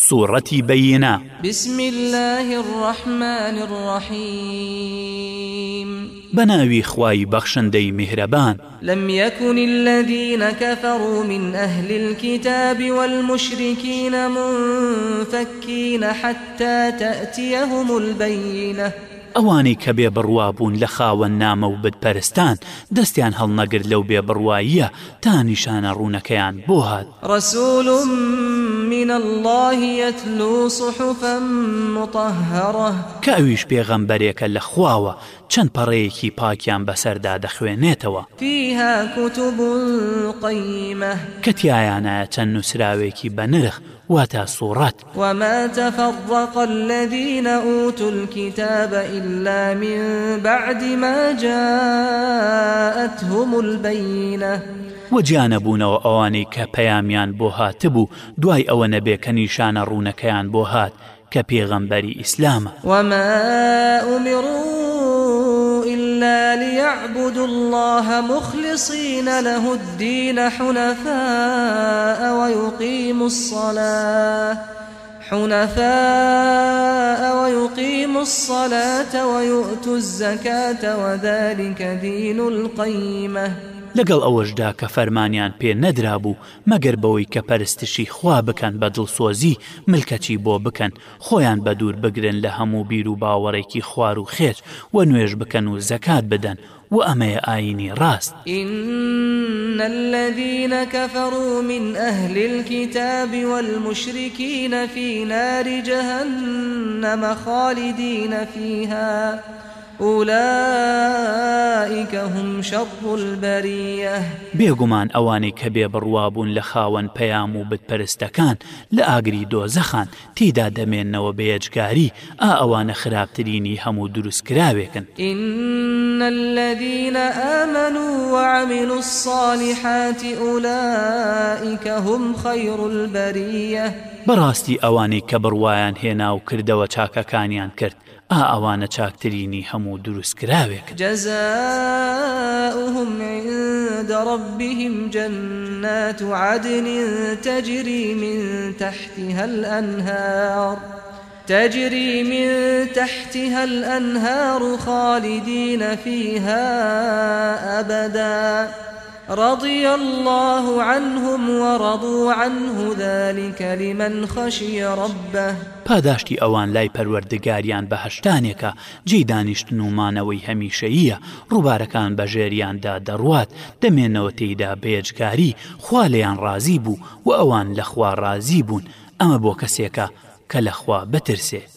سوورەتی بەینا بسم الله الرحمن الرحيم بناوي خواي بخشندي مهربان لم يكن الذين كفروا من أهل الكتاب والمشركين منفكين حتى تأتيهم البينة ئەوانەی کە بێ بڕوا بوون لە خاوە نامە و بتپەرستان دەستیان هەڵنەگرت لەو بێ بڕواییە تا نیشانە ڕوونەکەیان بۆ هات ڕسول من الله يتلو صحفا مطهرة کە ئەویش پێغەمبەرێکە لە خواوە چەند پەڕەیەکی پاکیان بەسەردا دەخوێنێتەوە فيها كتب قيمة کە تایانایە چەند نووسراوێکی بە نرخ واتە سوڕات وما تفرق الذين أوتوا الكتاب إلا من بعد ما جاءتهم البينة وەجیانەبوونەوە ئەوانی کە پەیامیان بۆ هاتبوو دوای ئەوە نەبێ کە نیشانە ڕوونەکەیان بۆ هات کە پێغەمبەری ئیسلامە وەمە ئومیڕوو إلا ليعبدوا الله مخلصين له الدين حنفاء ويقيموا الصلاة حنفاء ويقيموا الصلاة ويؤتوا الزكاة وذلك دين القيمة لەگەڵ ئەوەشدا کە فەرمانیان پێ نەدرابوو مەگەر بەوەی کە پەرستشی خوا بکەن بە دڵسۆزی ملکەچی بۆ بکەن خۆیان بە دوور بگرن لە هەموو بیر و باوەڕێکی خوار و خێچ و نوێژ بکەن و زەکات بدەن وأمي آيني راست إن الذين كفروا من أهل الكتاب والمشركين في نار جهنم خالدين فيها ئولائیکە هم شەڕول بەریە بێگومان ئەوانەی کە بێ بڕوابوون لە خاوەن پەیام و بتپەرستەکان لە ئاگری دۆزەخان تێدا دەمێننەوە بێجگاری ئا ئەوانە خراپترینی هەموو دروستکراوێکن إن الذين آمنوا وعملوا الصالحات أولئك هم خير البرية بەڕاستی ئەوانەی کە بڕوایان هێنا و کردەوە چاکەکانیان کرد ئا ئەوانە چاکترینی هەموو دروستکراوێک جەزاهم دەڕبیهم جەنات و عادنی تەجری من تەحتی هەل ئەنهار. تجري من تحتها الأنهار خالدين فيها أبداً رضي الله عنهم ورضوا عنه ذلك لمن خشي ربه پاداشتی ئەوان لای پەروەردگاریان بە هەشتانێکە جێ دانیشتن و مانەوەی هەمیشەیە ڕووبارەکان بە ژێریاندا دەڕوات دەمێنەوە تێیدا بێجگاری خوا لەیان ڕازی بوو و ئەوان لە خوا ڕازی بوون ئەمە بۆ کەسێکە کە لەخوا بترسێت